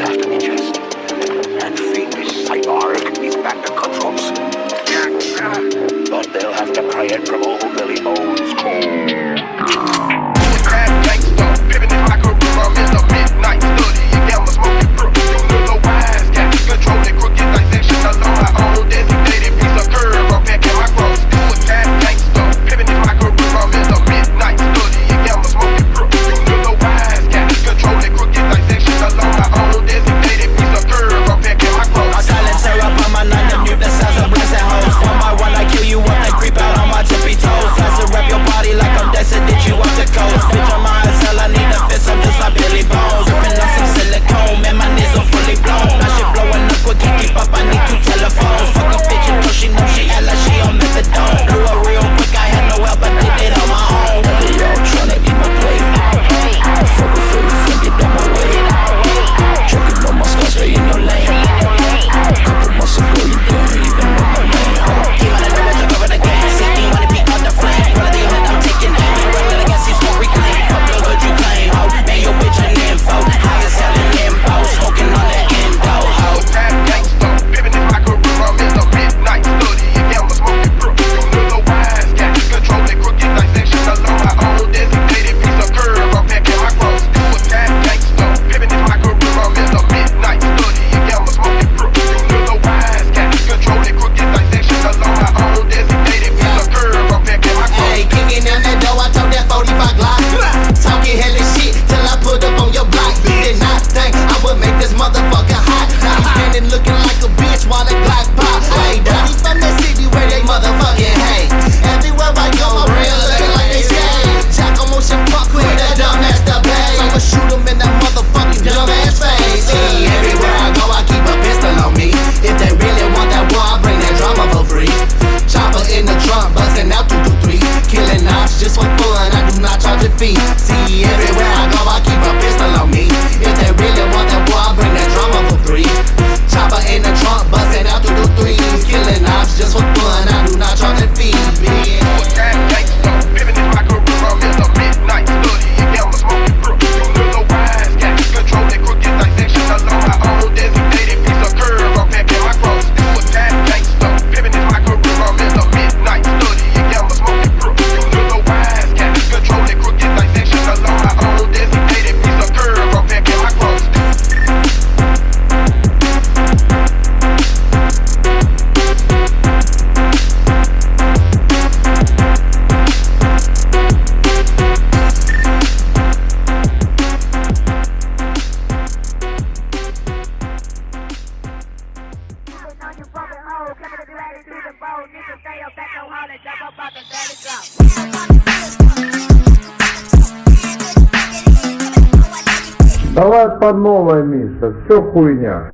after the chest. And fiendish Cyborg needs back the controls. But they'll have to pry it from old Billy Bones cold. Crack gangster. Midnight Study. You gamble, smoking through, you know no wise. Got control and crooked dissection alone. se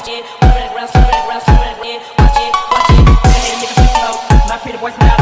watch it. It, watch it, watch it. My pretty voice now.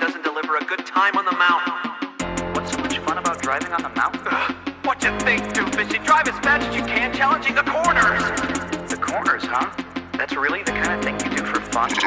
Doesn't deliver a good time on the mountain. What's so much fun about driving on the mountain? what you think, doofus? You drive as fast as you can, challenging the corners. The corners, huh? That's really the kind of thing you do for fun? What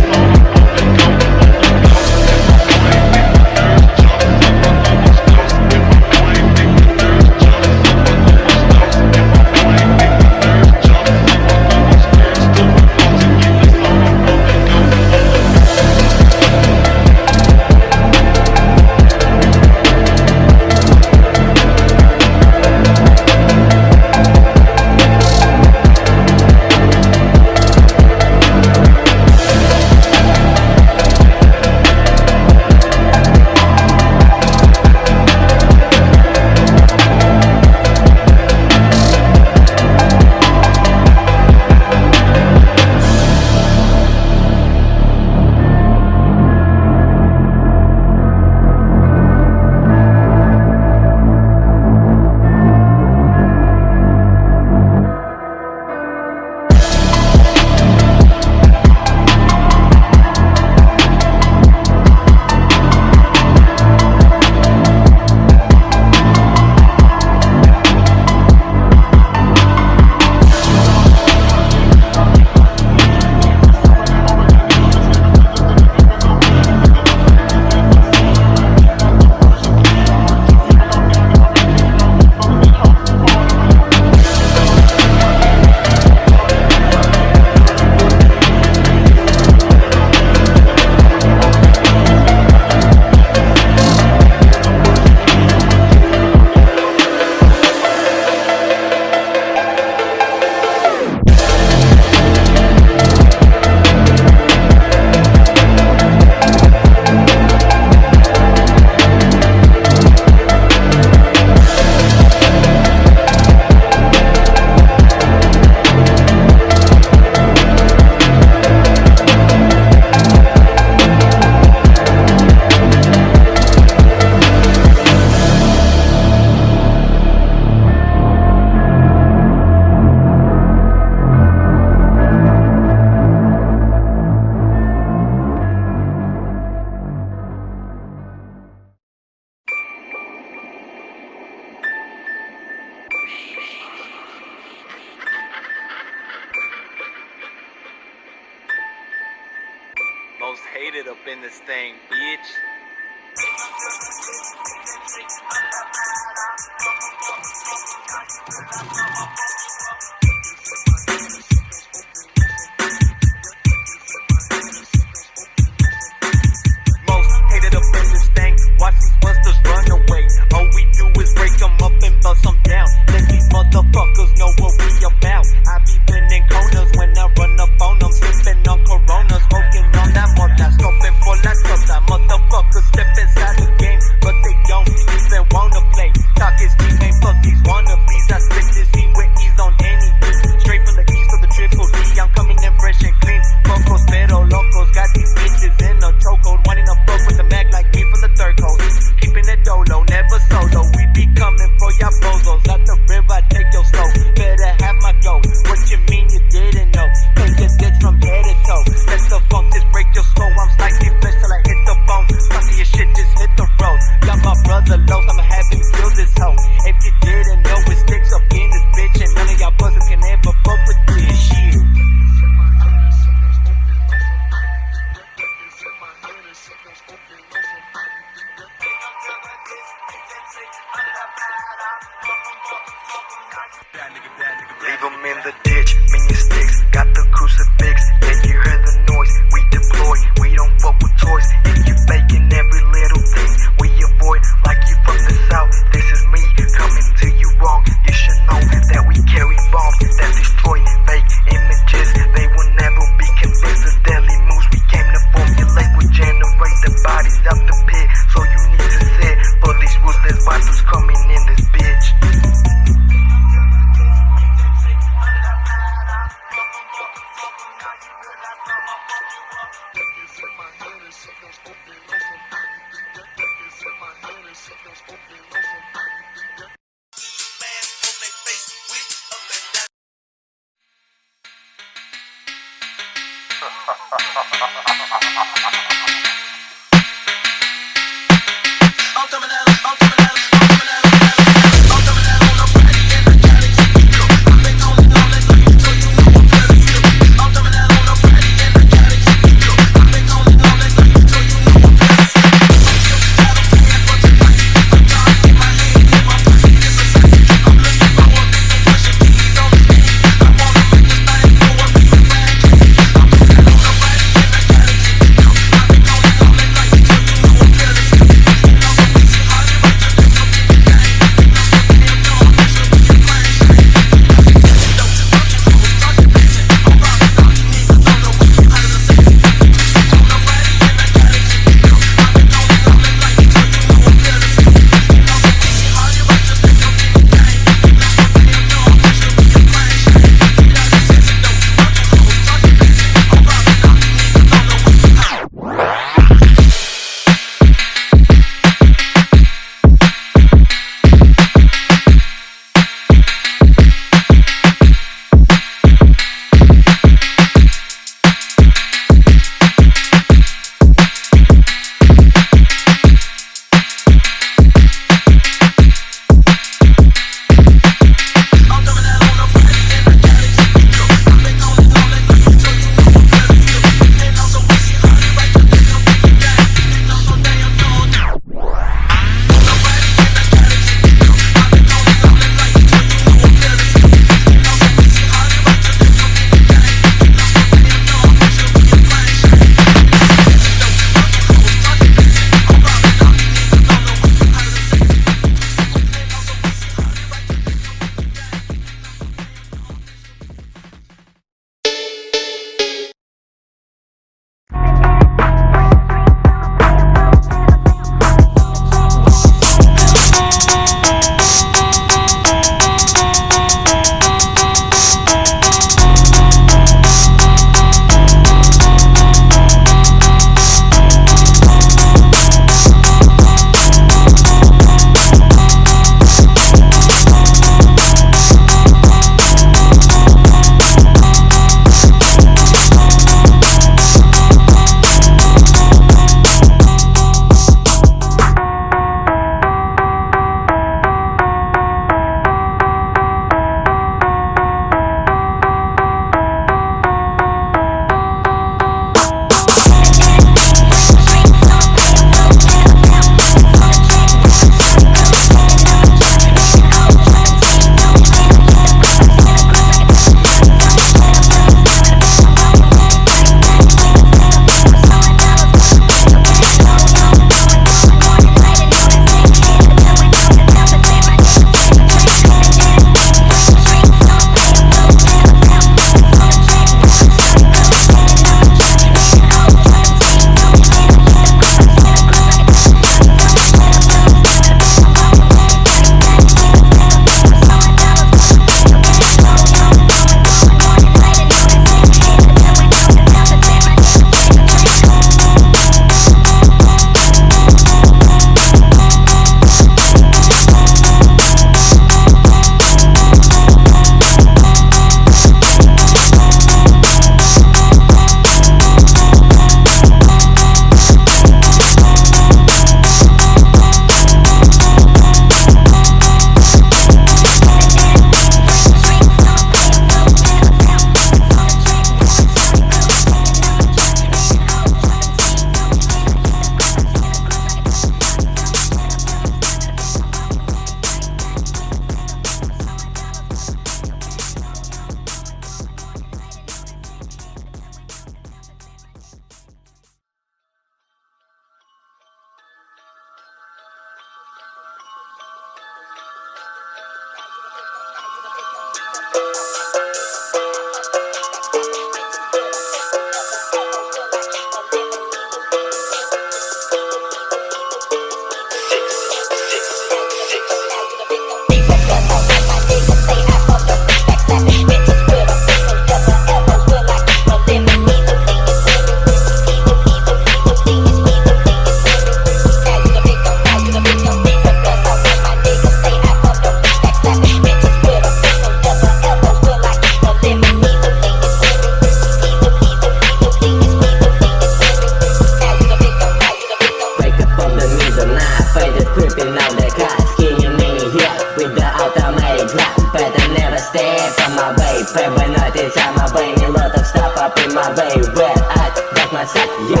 С тобой на этой самой Мелодок стопа, be my baby I take my side, yeah